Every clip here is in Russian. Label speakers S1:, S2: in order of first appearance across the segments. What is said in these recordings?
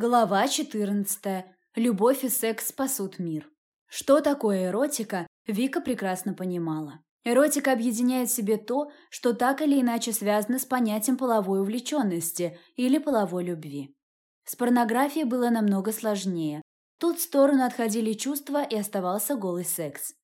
S1: Глава 14. Любовь и секс спасут мир. Что такое эротика, Вика прекрасно понимала. Эротика объединяет в себе то, что так или иначе связано с понятием половой увлеченности или половой любви. С порнографией было намного сложнее. Тут в сторону отходили чувства и оставался голый секс.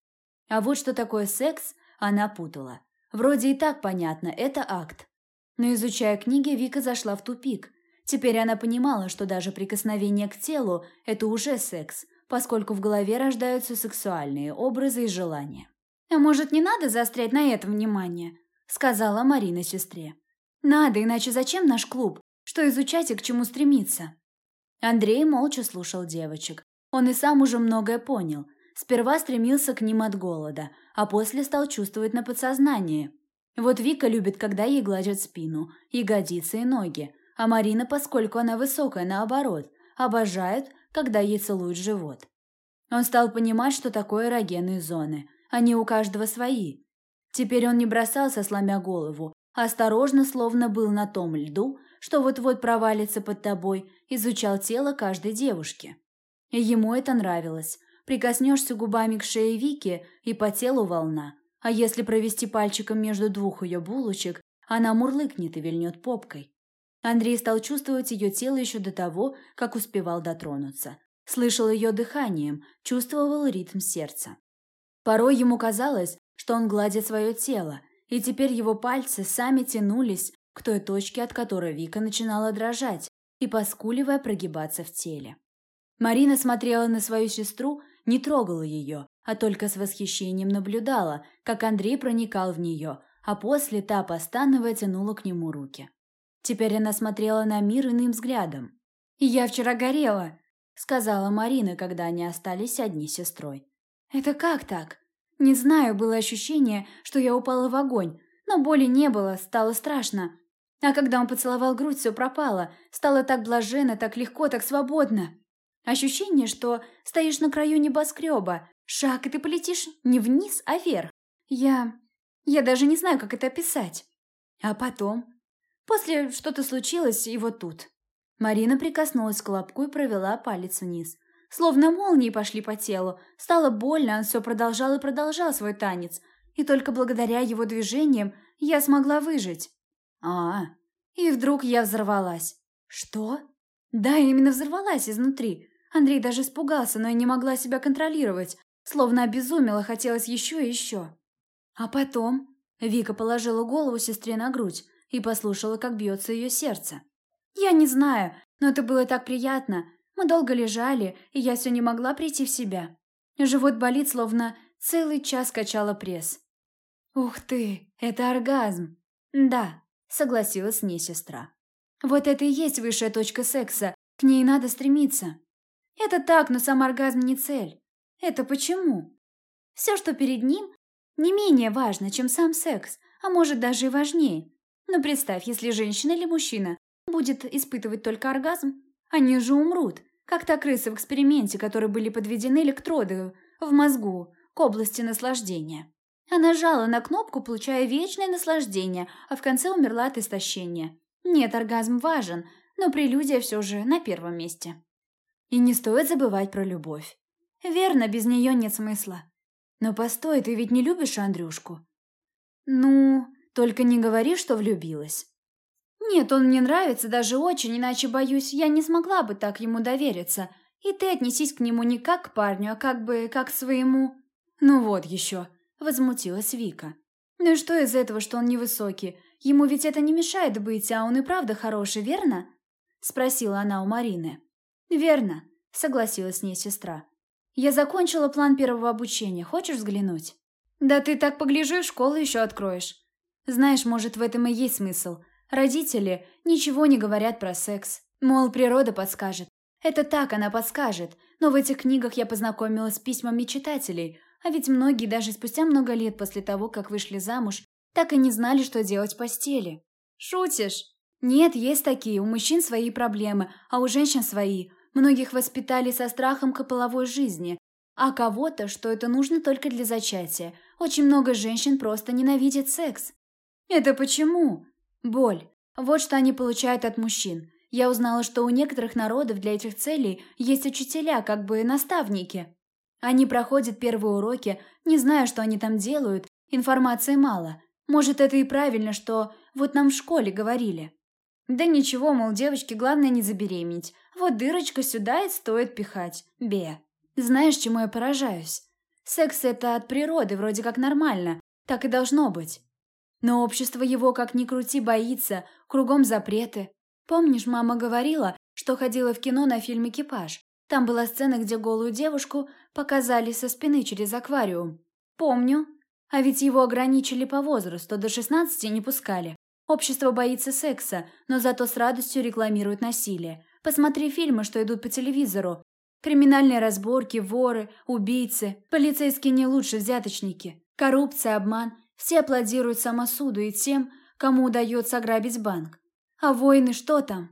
S1: А вот что такое секс, она путала. Вроде и так понятно, это акт. Но изучая книги, Вика зашла в тупик. Теперь она понимала, что даже прикосновение к телу – это уже секс, поскольку в голове рождаются сексуальные образы и желания. «А может, не надо заострять на этом внимание?» – сказала Марина сестре. «Надо, иначе зачем наш клуб? Что изучать и к чему стремиться?» Андрей молча слушал девочек. Он и сам уже многое понял. Сперва стремился к ним от голода, а после стал чувствовать на подсознании. Вот Вика любит, когда ей гладят спину, ягодицы и ноги, а Марина, поскольку она высокая, наоборот, обожает, когда ей целуют живот. Он стал понимать, что такое эрогенные зоны. Они у каждого свои. Теперь он не бросался, сломя голову, а осторожно, словно был на том льду, что вот-вот провалится под тобой, изучал тело каждой девушки. И ему это нравилось. Прикоснешься губами к шее Вики, и по телу волна. А если провести пальчиком между двух ее булочек, она мурлыкнет и вильнет попкой. Андрей стал чувствовать ее тело еще до того, как успевал дотронуться. Слышал ее дыханием, чувствовал ритм сердца. Порой ему казалось, что он гладит свое тело, и теперь его пальцы сами тянулись к той точке, от которой Вика начинала дрожать и, поскуливая, прогибаться в теле. Марина смотрела на свою сестру, не трогала ее, а только с восхищением наблюдала, как Андрей проникал в нее, а после та, постановая, тянула к нему руки. Теперь она смотрела на мир иным взглядом. «Я вчера горела», — сказала Марина, когда они остались одни с сестрой. «Это как так? Не знаю, было ощущение, что я упала в огонь, но боли не было, стало страшно. А когда он поцеловал грудь, все пропало, стало так блаженно, так легко, так свободно. Ощущение, что стоишь на краю небоскреба, шаг, и ты полетишь не вниз, а вверх. Я... я даже не знаю, как это описать. А потом После что-то случилось, и вот тут. Марина прикоснулась к лобку и провела палец вниз. Словно молнии пошли по телу. Стало больно, он все продолжал и продолжал свой танец. И только благодаря его движениям я смогла выжить. А, и вдруг я взорвалась. Что? Да, именно взорвалась изнутри. Андрей даже испугался, но я не могла себя контролировать. Словно обезумела, хотелось еще и еще. А потом... Вика положила голову сестре на грудь и послушала, как бьется ее сердце. Я не знаю, но это было так приятно. Мы долго лежали, и я все не могла прийти в себя. Живот болит, словно целый час качала пресс. «Ух ты, это оргазм!» «Да», — согласилась с ней сестра. «Вот это и есть высшая точка секса, к ней надо стремиться». «Это так, но сам оргазм не цель. Это почему?» «Все, что перед ним, не менее важно, чем сам секс, а может даже и важнее. Но представь, если женщина или мужчина будет испытывать только оргазм, они же умрут, как та крыса в эксперименте, которой были подведены электроды в мозгу к области наслаждения. Она жала на кнопку, получая вечное наслаждение, а в конце умерла от истощения. Нет, оргазм важен, но прелюдия все же на первом месте. И не стоит забывать про любовь. Верно, без нее нет смысла. Но постой, ты ведь не любишь Андрюшку? Ну, только не говори, что влюбилась. Нет, он мне нравится даже очень, иначе, боюсь, я не смогла бы так ему довериться. И ты отнесись к нему не как к парню, а как бы как к своему... Ну вот еще, возмутилась Вика. Ну и что из этого, что он невысокий? Ему ведь это не мешает быть, а он и правда хороший, верно? Спросила она у Марины. Верно, согласилась с ней сестра. Я закончила план первого обучения, хочешь взглянуть? Да ты так погляжу, школу еще откроешь. Знаешь, может, в этом и есть смысл. Родители ничего не говорят про секс. Мол, природа подскажет. Это так, она подскажет. Но в этих книгах я познакомилась с письмами читателей, а ведь многие даже спустя много лет после того, как вышли замуж, так и не знали, что делать в постели. Шутишь? Нет, есть такие, у мужчин свои проблемы, а у женщин свои. Многих воспитали со страхом к половой жизни, а кого-то, что это нужно только для зачатия. Очень много женщин просто ненавидят секс. Это почему? Боль. Вот что они получают от мужчин. Я узнала, что у некоторых народов для этих целей есть учителя, как бы наставники. Они проходят первые уроки, не зная, что они там делают, информации мало. Может, это и правильно, что вот нам в школе говорили. Да ничего, мол, девочке главное не забеременеть. Вот дырочка сюда и стоит пихать. Бе. Знаешь, чему я поражаюсь? Секс это от природы вроде как нормально, так и должно быть. Но общество его, как ни крути, боится, кругом запреты, Помнишь, мама говорила, что ходила в кино на фильм «Экипаж»? Там была сцена, где голую девушку показали со спины через аквариум. Помню. А ведь его ограничили по возрасту, до 16 не пускали. Общество боится секса, но зато с радостью рекламирует насилие. Посмотри фильмы, что идут по телевизору. Криминальные разборки, воры, убийцы, полицейские не лучше взяточники. Коррупция, обман. Все аплодируют самосуду и тем, кому удается ограбить банк. А воины что там?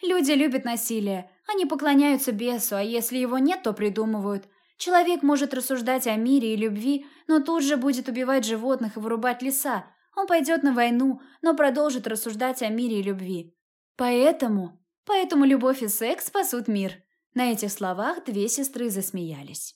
S1: Люди любят насилие. Они поклоняются бесу, а если его нет, то придумывают. Человек может рассуждать о мире и любви, но тут же будет убивать животных и вырубать леса. Он пойдет на войну, но продолжит рассуждать о мире и любви. Поэтому, поэтому любовь и секс спасут мир. На этих словах две сестры засмеялись.